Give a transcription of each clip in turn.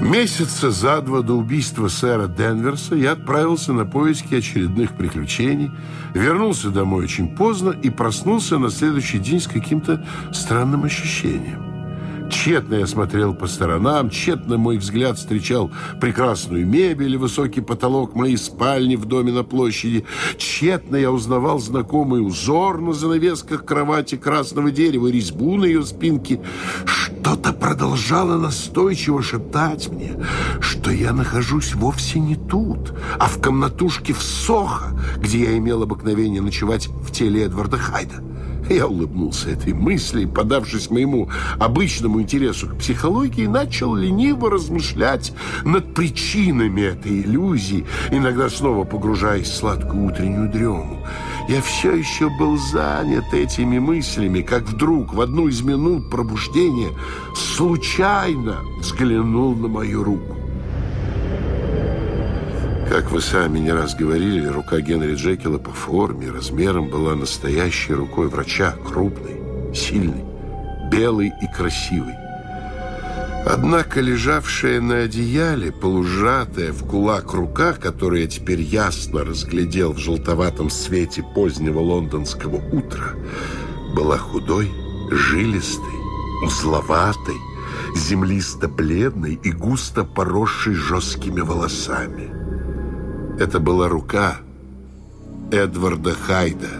Месяца за два до убийства сэра Денверса я отправился на поиски очередных приключений, вернулся домой очень поздно и проснулся на следующий день с каким-то странным ощущением. Тщетно я смотрел по сторонам, тщетно мой взгляд встречал прекрасную мебель и высокий потолок моей спальни в доме на площади. Тщетно я узнавал знакомый узор на занавесках кровати красного дерева, резьбу на ее спинке. Что-то продолжало настойчиво шептать мне, что я нахожусь вовсе не тут, а в комнатушке в Сохо, где я имел обыкновение ночевать в теле Эдварда Хайда. Я улыбнулся этой мысли, подавшись моему обычному интересу к психологии, начал лениво размышлять над причинами этой иллюзии, иногда снова погружаясь в сладкую утреннюю дрему. Я все еще был занят этими мыслями, как вдруг в одну из минут пробуждения случайно взглянул на мою руку. Как вы сами не раз говорили, рука Генри Джекила по форме, размерам была настоящей рукой врача, крупной, сильной, белой и красивой. Однако лежавшая на одеяле, полужатая в кулак рука, которую я теперь ясно разглядел в желтоватом свете позднего лондонского утра, была худой, жилистой, узловатой, землисто-бледной и густо поросшей жесткими волосами. Это была рука Эдварда Хайда.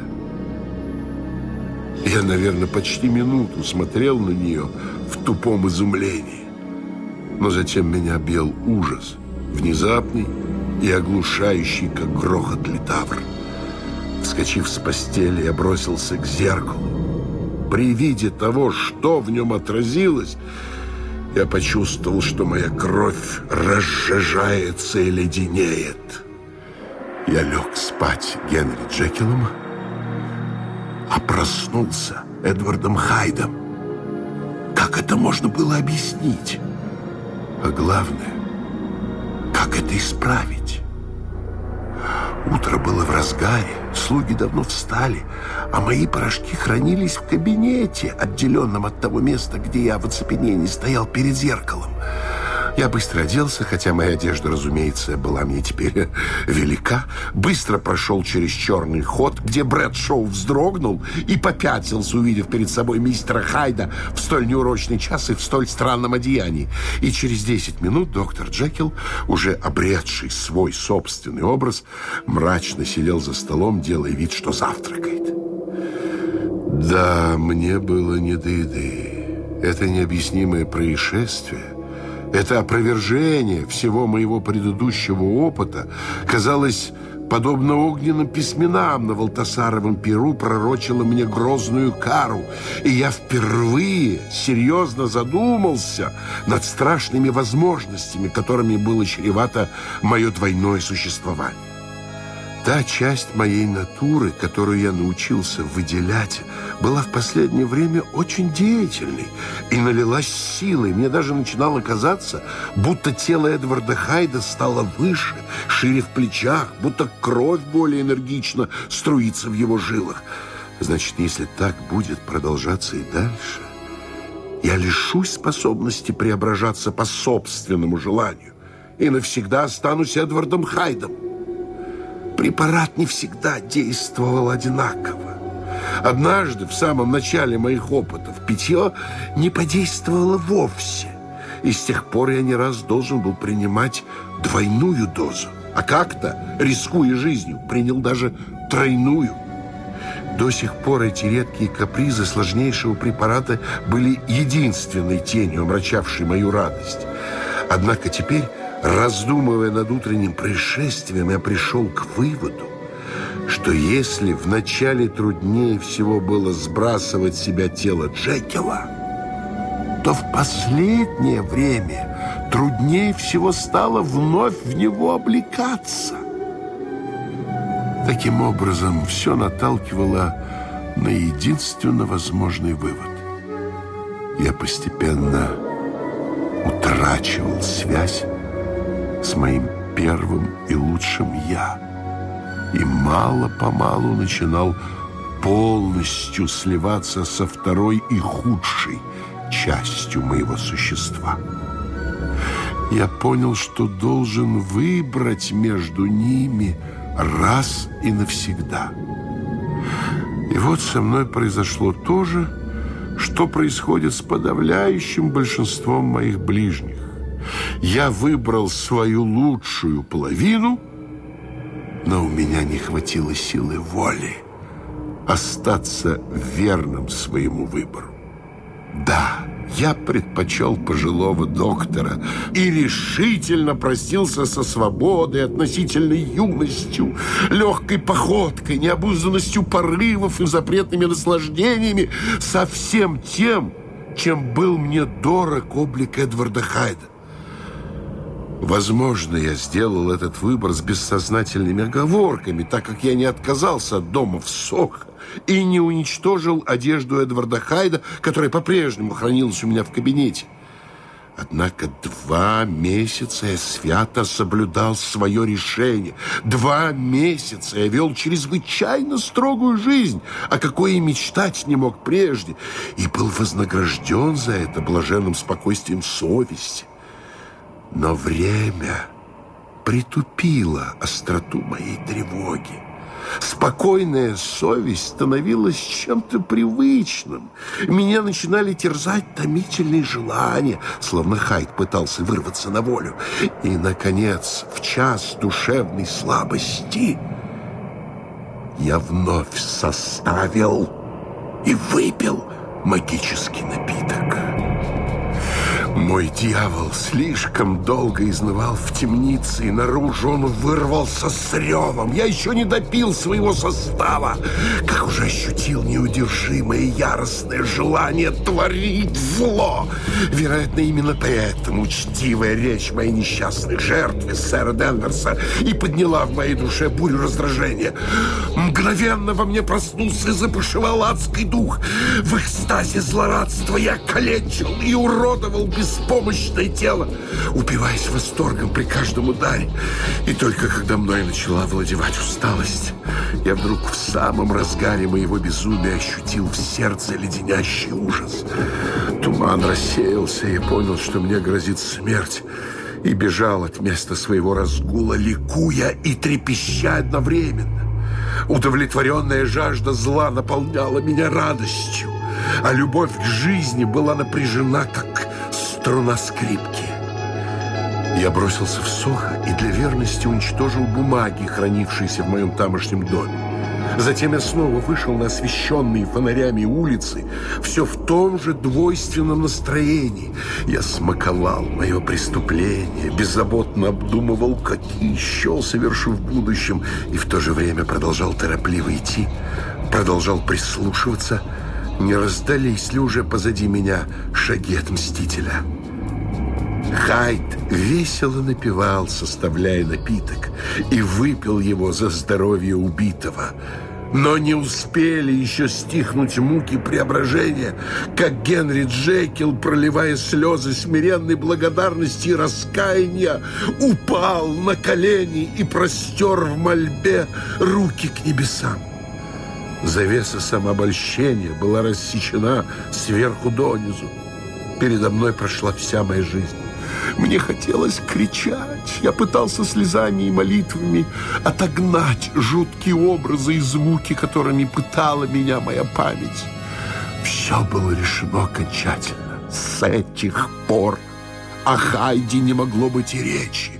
Я, наверное, почти минуту смотрел на нее в тупом изумлении. Но затем меня объел ужас, внезапный и оглушающий, как грохот литавр. Вскочив с постели, я бросился к зеркалу. При виде того, что в нем отразилось, я почувствовал, что моя кровь разжижается и леденеет. Я лег спать Генри Джекилом, а проснулся Эдвардом Хайдом. Как это можно было объяснить? А главное, как это исправить? Утро было в разгаре, слуги давно встали, а мои порошки хранились в кабинете, отделенном от того места, где я в оцепенении стоял перед зеркалом. Я быстро оделся, хотя моя одежда, разумеется, была мне теперь велика. Быстро прошел через черный ход, где Брэд Шоу вздрогнул и попятился, увидев перед собой мистера Хайда в столь неурочный час и в столь странном одеянии. И через 10 минут доктор Джекил, уже обретший свой собственный образ, мрачно сидел за столом, делая вид, что завтракает. Да, мне было не до еды. Это необъяснимое происшествие это опровержение всего моего предыдущего опыта казалось подобно огненным письменам на Валтасаровом перу пророчило мне грозную кару, и я впервые серьезно задумался над страшными возможностями, которыми было чревато мое двойное существование. Та часть моей натуры, которую я научился выделять, была в последнее время очень деятельной и налилась силой. Мне даже начинало казаться, будто тело Эдварда Хайда стало выше, шире в плечах, будто кровь более энергично струится в его жилах. Значит, если так будет продолжаться и дальше, я лишусь способности преображаться по собственному желанию и навсегда останусь Эдвардом Хайдом препарат не всегда действовал одинаково. Однажды, в самом начале моих опытов, питье не подействовало вовсе. И с тех пор я не раз должен был принимать двойную дозу. А как-то, рискуя жизнью, принял даже тройную. До сих пор эти редкие капризы сложнейшего препарата были единственной тенью, омрачавшей мою радость. Однако теперь Раздумывая над утренним происшествием, я пришел к выводу, что если вначале труднее всего было сбрасывать себя тело Джекила, то в последнее время труднее всего стало вновь в него облекаться. Таким образом, все наталкивало на единственно возможный вывод. Я постепенно утрачивал связь с моим первым и лучшим «я». И мало-помалу начинал полностью сливаться со второй и худшей частью моего существа. я понял, что должен выбрать между ними раз и навсегда. И вот со мной произошло то же, что происходит с подавляющим большинством моих ближних. Я выбрал свою лучшую половину, но у меня не хватило силы воли остаться верным своему выбору. Да, я предпочел пожилого доктора и решительно простился со свободой, относительной юностью, легкой походкой, необузданностью порывов и запретными наслаждениями, со всем тем, чем был мне дорог облик Эдварда Хайда. Возможно, я сделал этот выбор с бессознательными оговорками, так как я не отказался от дома в Сохо и не уничтожил одежду Эдварда Хайда, которая по-прежнему хранилась у меня в кабинете. Однако два месяца я свято соблюдал свое решение. Два месяца я вел чрезвычайно строгую жизнь, о какой и мечтать не мог прежде, и был вознагражден за это блаженным спокойствием совести. Но время притупило остроту моей тревоги. Спокойная совесть становилась чем-то привычным. Меня начинали терзать томительные желания, словно Хайд пытался вырваться на волю. И, наконец, в час душевной слабости я вновь составил и выпил магический напиток. Мой дьявол слишком долго изнывал в темнице, и наружу он вырвался с ревом. Я еще не допил своего состава, как уже ощутил неудержимое яростное желание творить зло. Вероятно, именно поэтому учтивая речь моей несчастной жертвы, сэра Денверса, и подняла в моей душе бурю раздражения. Мгновенно во мне проснулся и запушевал адский дух. В экстазе злорадства я калечил и уродовал без беспомощное тело, упиваясь восторгом при каждом ударе. И только когда мной начала владевать усталость, я вдруг в самом разгаре моего безумия ощутил в сердце леденящий ужас. Туман рассеялся, и я понял, что мне грозит смерть и бежал от места своего разгула, ликуя и трепеща одновременно. Удовлетворенная жажда зла наполняла меня радостью, а любовь к жизни была напряжена, как струна скрипки. Я бросился в Сохо и для верности уничтожил бумаги, хранившиеся в моем тамошнем доме. Затем я снова вышел на освещенные фонарями улицы, все в том же двойственном настроении. Я смаковал мое преступление, беззаботно обдумывал, какие еще совершу в будущем, и в то же время продолжал торопливо идти, продолжал прислушиваться, не раздались ли уже позади меня шаги от Мстителя. Хайд весело напевал, составляя напиток, и выпил его за здоровье убитого. Но не успели еще стихнуть муки преображения, как Генри Джекил, проливая слезы смиренной благодарности и раскаяния, упал на колени и простер в мольбе руки к небесам. Завеса самообольщения была рассечена сверху донизу. Передо мной прошла вся моя жизнь. Мне хотелось кричать. Я пытался слезами и молитвами отогнать жуткие образы и звуки, которыми пытала меня моя память. Все было решено окончательно. С этих пор о Хайде не могло быть и речи.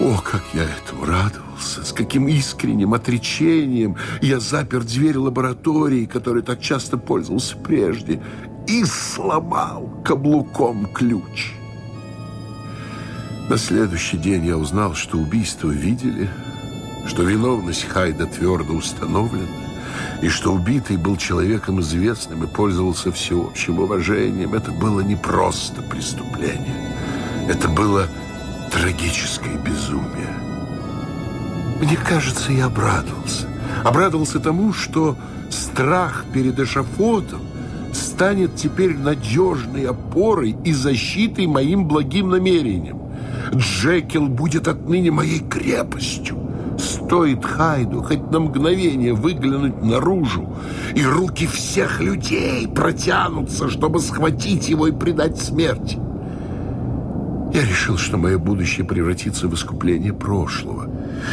О, как я этому радовался! С каким искренним отречением я запер дверь лаборатории, которой так часто пользовался прежде, и сломал каблуком ключ. На следующий день я узнал, что убийство видели, что виновность Хайда твердо установлена, и что убитый был человеком известным и пользовался всеобщим уважением. Это было не просто преступление. Это было трагическое безумие. Мне кажется, я обрадовался. Обрадовался тому, что страх перед эшафотом станет теперь надежной опорой и защитой моим благим намерениям. Джекил будет отныне моей крепостью. Стоит Хайду хоть на мгновение выглянуть наружу, и руки всех людей протянутся, чтобы схватить его и предать смерти. Я решил, что мое будущее превратится в искупление прошлого.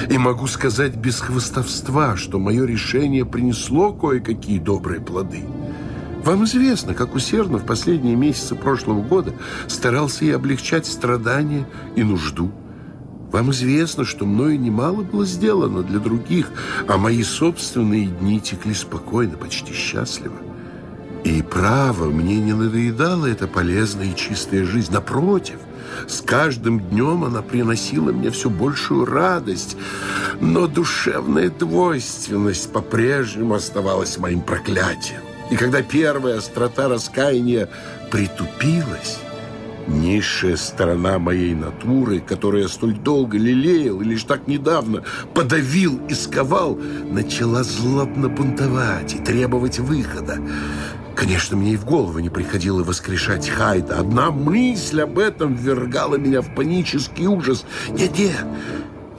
И могу сказать без хвостовства, что мое решение принесло кое-какие добрые плоды. Вам известно, как усердно в последние месяцы прошлого года старался я облегчать страдания и нужду. Вам известно, что мною немало было сделано для других, а мои собственные дни текли спокойно, почти счастливо. И право, мне не надоедала эта полезная и чистая жизнь. Напротив, с каждым днем она приносила мне все большую радость, но душевная двойственность по-прежнему оставалась моим проклятием. И когда первая острота раскаяния притупилась, Низшая сторона моей натуры, которая столь долго лелеял и лишь так недавно подавил и сковал, начала злобно бунтовать и требовать выхода. Конечно, мне и в голову не приходило воскрешать Хайда. Одна мысль об этом ввергала меня в панический ужас. Нет-нет,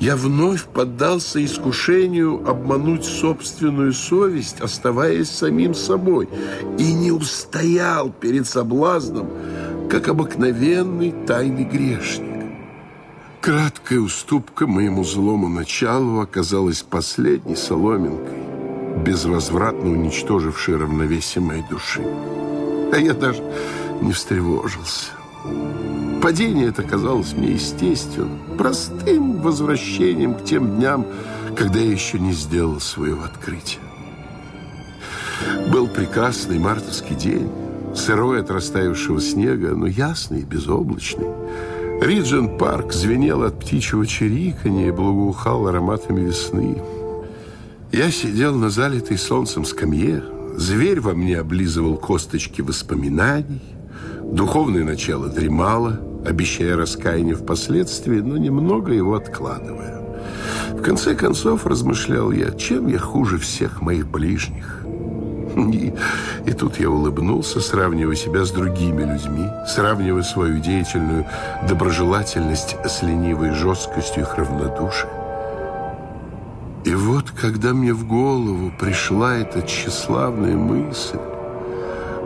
я вновь поддался искушению обмануть собственную совесть, оставаясь самим собой, и не устоял перед соблазном, как обыкновенный тайный грешник. Краткая уступка моему злому началу оказалась последней соломинкой, безвозвратно уничтожившей равновесие моей души. А я даже не встревожился. Падение это казалось мне естественным, простым возвращением к тем дням, когда я еще не сделал своего открытия. Был прекрасный мартовский день сырой от растаявшего снега, но ясный и безоблачный. Риджент парк звенел от птичьего чириканья и благоухал ароматами весны. Я сидел на залитой солнцем скамье, зверь во мне облизывал косточки воспоминаний, духовное начало дремало, обещая раскаяние впоследствии, но немного его откладывая. В конце концов, размышлял я, чем я хуже всех моих ближних. И, и тут я улыбнулся, сравнивая себя с другими людьми, сравнивая свою деятельную доброжелательность с ленивой жесткостью их равнодушия. И вот, когда мне в голову пришла эта тщеславная мысль,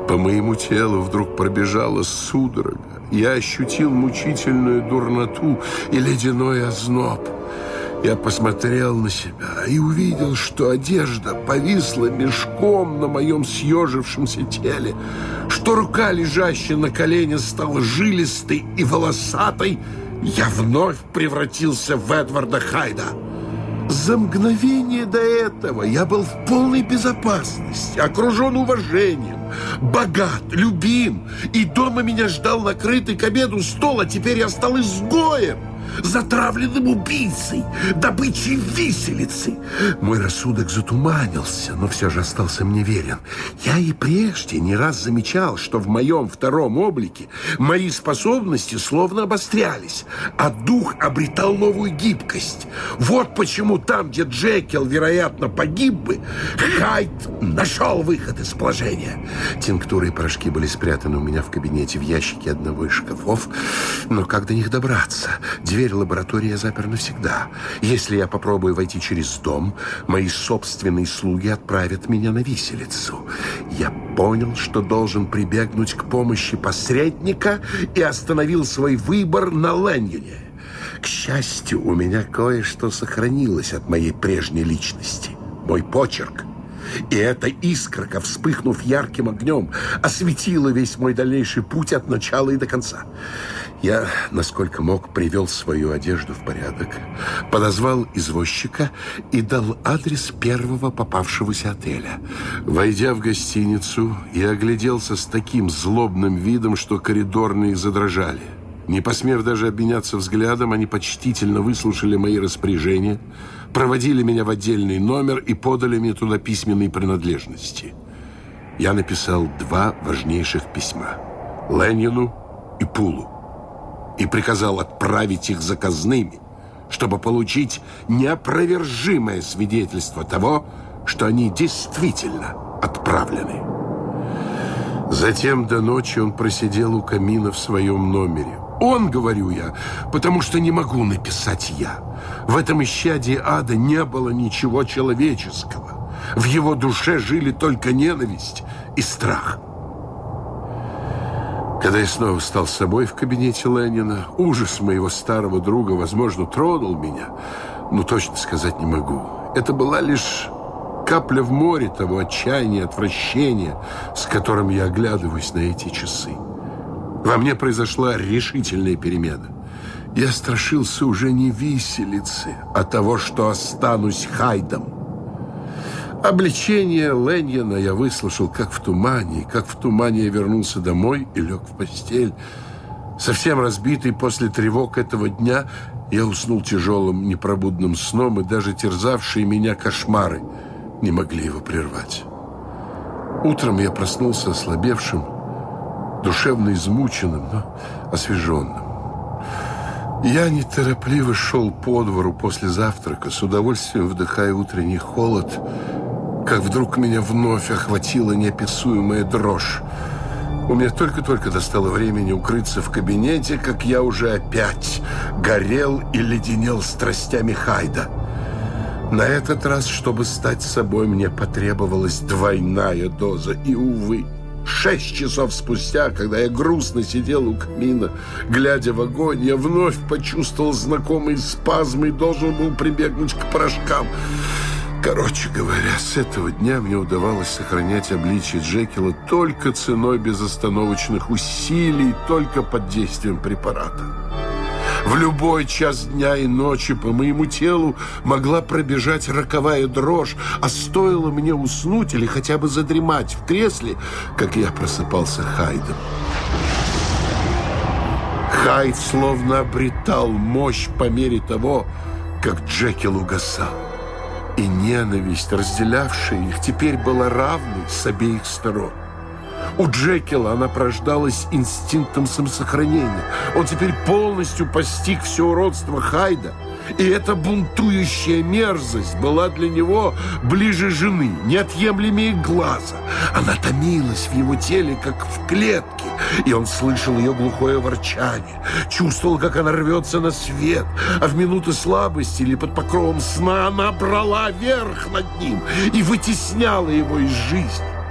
по моему телу вдруг пробежала судорога. Я ощутил мучительную дурноту и ледяной озноб – я посмотрел на себя и увидел, что одежда повисла мешком на моем съежившемся теле, что рука, лежащая на колене, стала жилистой и волосатой. Я вновь превратился в Эдварда Хайда. За мгновение до этого я был в полной безопасности, окружен уважением, богат, любим, и дома меня ждал накрытый к обеду стол, а теперь я стал изгоем затравленным убийцей, добычей виселицы. Мой рассудок затуманился, но все же остался мне верен. Я и прежде не раз замечал, что в моем втором облике мои способности словно обострялись, а дух обретал новую гибкость. Вот почему там, где Джекил, вероятно, погиб бы, Хайт нашел выход из положения. Тинктуры и порошки были спрятаны у меня в кабинете в ящике одного из шкафов, но как до них добраться? Дверь Дверь лаборатории я запер навсегда. Если я попробую войти через дом, мои собственные слуги отправят меня на виселицу. Я понял, что должен прибегнуть к помощи посредника и остановил свой выбор на Лэньюне. К счастью, у меня кое-что сохранилось от моей прежней личности. Мой почерк. И эта искорка, вспыхнув ярким огнем, осветила весь мой дальнейший путь от начала и до конца. Я, насколько мог, привел свою одежду в порядок, подозвал извозчика и дал адрес первого попавшегося отеля. Войдя в гостиницу, я огляделся с таким злобным видом, что коридорные задрожали. Не посмев даже обменяться взглядом, они почтительно выслушали мои распоряжения, проводили меня в отдельный номер и подали мне туда письменные принадлежности. Я написал два важнейших письма – Ленину и Пулу и приказал отправить их заказными, чтобы получить неопровержимое свидетельство того, что они действительно отправлены. Затем до ночи он просидел у камина в своем номере. Он, говорю я, потому что не могу написать я. В этом исчадии ада не было ничего человеческого. В его душе жили только ненависть и страх. Когда я снова стал собой в кабинете Ленина, ужас моего старого друга, возможно, тронул меня, но точно сказать не могу. Это была лишь капля в море того отчаяния, отвращения, с которым я оглядываюсь на эти часы. Во мне произошла решительная перемена. Я страшился уже не виселицы, а того, что останусь Хайдом. Обличение Леньена я выслушал как в тумане, как в тумане я вернулся домой и лег в постель. Совсем разбитый после тревог этого дня, я уснул тяжелым непробудным сном, и даже терзавшие меня кошмары не могли его прервать. Утром я проснулся ослабевшим, душевно измученным, но освеженным. Я неторопливо шел по двору после завтрака, с удовольствием вдыхая утренний холод, как вдруг меня вновь охватила неописуемая дрожь. У меня только-только достало времени укрыться в кабинете, как я уже опять горел и леденел страстями Хайда. На этот раз, чтобы стать собой, мне потребовалась двойная доза. И, увы, шесть часов спустя, когда я грустно сидел у камина, глядя в огонь, я вновь почувствовал знакомые спазмы и должен был прибегнуть к порошкам. Короче говоря, с этого дня мне удавалось сохранять обличие Джекила только ценой безостановочных усилий, только под действием препарата. В любой час дня и ночи по моему телу могла пробежать роковая дрожь, а стоило мне уснуть или хотя бы задремать в кресле, как я просыпался Хайдом. Хайд словно обретал мощь по мере того, как Джекил угасал. И ненависть, разделявшая их, теперь была равной с обеих сторон. У Джекила она порождалась инстинктом самосохранения. Он теперь полностью постиг все уродство Хайда – и эта бунтующая мерзость была для него ближе жены, неотъемлемее глаза. Она томилась в его теле, как в клетке, и он слышал ее глухое ворчание, чувствовал, как она рвется на свет, а в минуты слабости или под покровом сна она брала верх над ним и вытесняла его из жизни.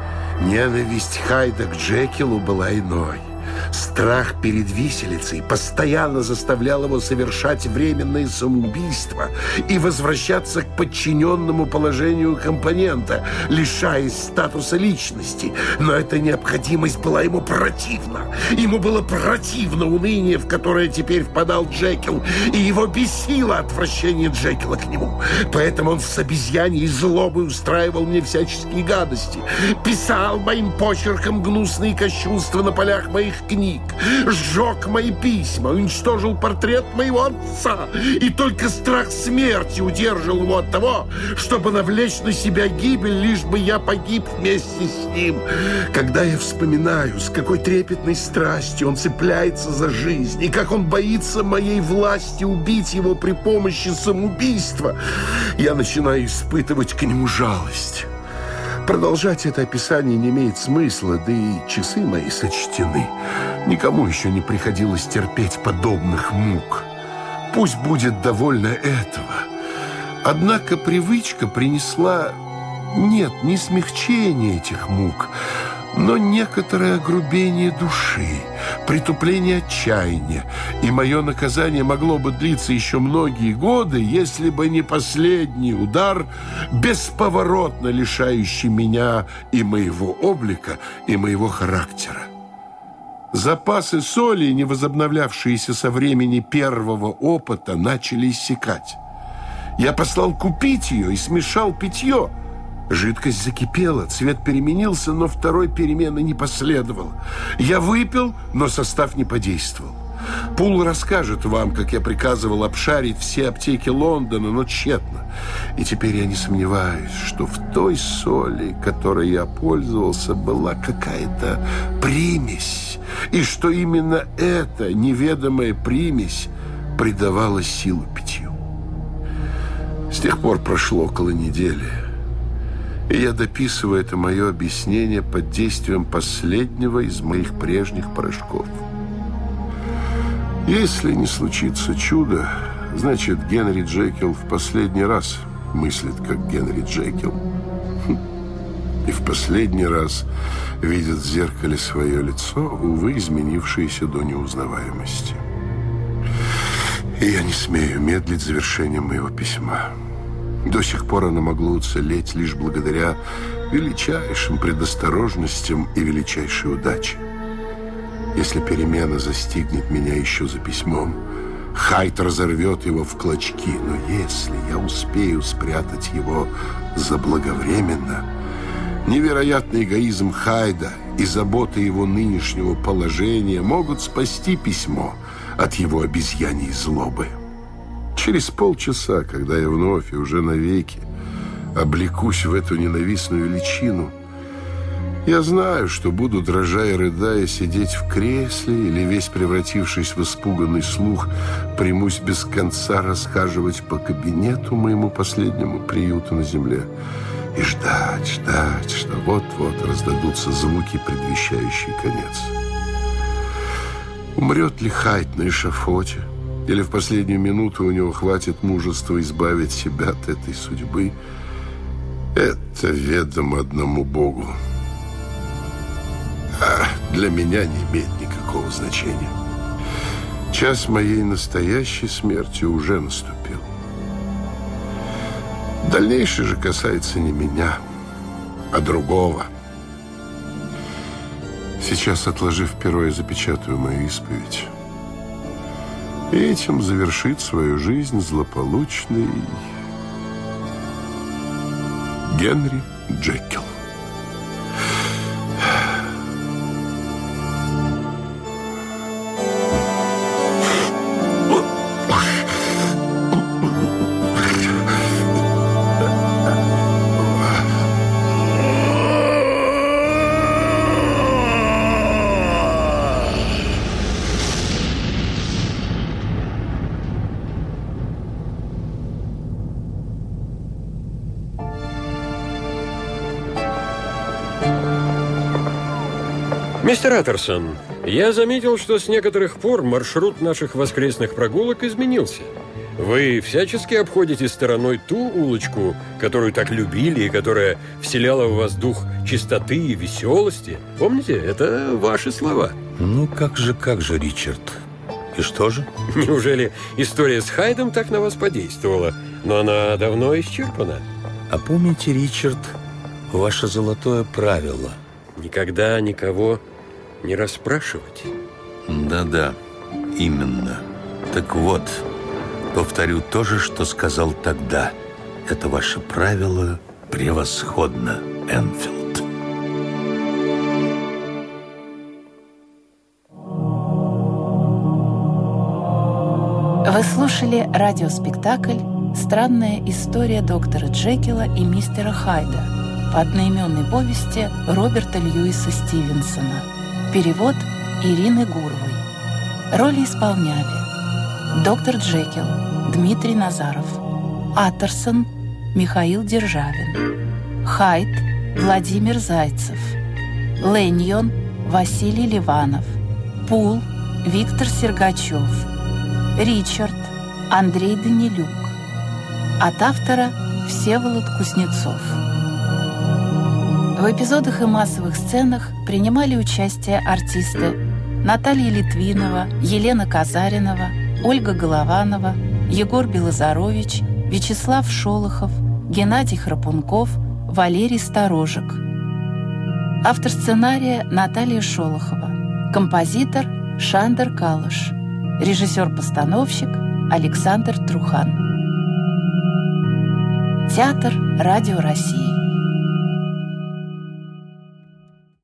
Ненависть Хайда к Джекилу была иной. Страх перед виселицей постоянно заставлял его совершать временное самоубийство и возвращаться к подчиненному положению компонента, лишаясь статуса личности. Но эта необходимость была ему противна. Ему было противно уныние, в которое теперь впадал Джекил, и его бесило отвращение Джекила к нему. Поэтому он с обезьяньей злобой устраивал мне всяческие гадости, писал моим почерком гнусные кощунства на полях моих книг, сжег мои письма, уничтожил портрет моего отца, и только страх смерти удерживал его от того, чтобы навлечь на себя гибель, лишь бы я погиб вместе с ним. Когда я вспоминаю, с какой трепетной страстью он цепляется за жизнь, и как он боится моей власти убить его при помощи самоубийства, я начинаю испытывать к нему жалость. Продолжать это описание не имеет смысла, да и часы мои сочтены. Никому еще не приходилось терпеть подобных мук. Пусть будет довольно этого. Однако привычка принесла... Нет, не смягчение этих мук, но некоторое огрубение души, притупление отчаяния, и мое наказание могло бы длиться еще многие годы, если бы не последний удар, бесповоротно лишающий меня и моего облика, и моего характера. Запасы соли, не возобновлявшиеся со времени первого опыта, начали иссякать. Я послал купить ее и смешал питье – Жидкость закипела, цвет переменился, но второй перемены не последовало. Я выпил, но состав не подействовал. Пул расскажет вам, как я приказывал обшарить все аптеки Лондона, но тщетно. И теперь я не сомневаюсь, что в той соли, которой я пользовался, была какая-то примесь. И что именно эта неведомая примесь придавала силу питью. С тех пор прошло около недели. И я дописываю это мое объяснение под действием последнего из моих прежних порошков. Если не случится чудо, значит, Генри Джекил в последний раз мыслит, как Генри Джекил. Хм. и в последний раз видит в зеркале свое лицо, увы, изменившееся до неузнаваемости. И я не смею медлить завершением моего письма. До сих пор оно могло уцелеть лишь благодаря величайшим предосторожностям и величайшей удаче. Если перемена застигнет меня еще за письмом, Хайт разорвет его в клочки, но если я успею спрятать его заблаговременно, невероятный эгоизм Хайда и забота его нынешнего положения могут спасти письмо от его обезьяньей злобы. Через полчаса, когда я вновь и уже навеки облекусь в эту ненавистную личину, я знаю, что буду, дрожа и рыдая, сидеть в кресле или, весь превратившись в испуганный слух, примусь без конца расхаживать по кабинету моему последнему приюту на земле и ждать, ждать, что вот-вот раздадутся звуки, предвещающие конец. Умрет ли Хайт на эшафоте? Или в последнюю минуту у него хватит мужества избавить себя от этой судьбы? Это ведомо одному Богу а для меня не имеет никакого значения. Час моей настоящей смерти уже наступил. Дальнейшее же касается не меня, а другого. Сейчас, отложив перо, я запечатаю мою исповедь. Этим завершит свою жизнь злополучный Генри Джекил. Мистер Аттерсон, я заметил, что с некоторых пор маршрут наших воскресных прогулок изменился. Вы всячески обходите стороной ту улочку, которую так любили и которая вселяла в вас дух чистоты и веселости. Помните, это ваши слова. Ну, как же, как же, Ричард. И что же? Неужели история с Хайдом так на вас подействовала? Но она давно исчерпана. А помните, Ричард, ваше золотое правило? Никогда никого не расспрашивать. Да-да, именно. Так вот, повторю то же, что сказал тогда. Это ваше правило превосходно, Энфилд. Вы слушали радиоспектакль «Странная история доктора Джекила и мистера Хайда» по одноименной повести Роберта Льюиса Стивенсона – Перевод Ирины Гуровой. Роли исполняли доктор Джекил Дмитрий Назаров, Аттерсон Михаил Державин, Хайт Владимир Зайцев, Леньон Василий Ливанов, Пул Виктор Сергачев, Ричард Андрей Данилюк. От автора Всеволод Кузнецов. В эпизодах и массовых сценах принимали участие артисты Наталья Литвинова, Елена Казаринова, Ольга Голованова, Егор Белозарович, Вячеслав Шолохов, Геннадий Храпунков, Валерий Сторожек. Автор сценария Наталья Шолохова. Композитор Шандер Калыш. Режиссер-постановщик Александр Трухан. Театр Радио России.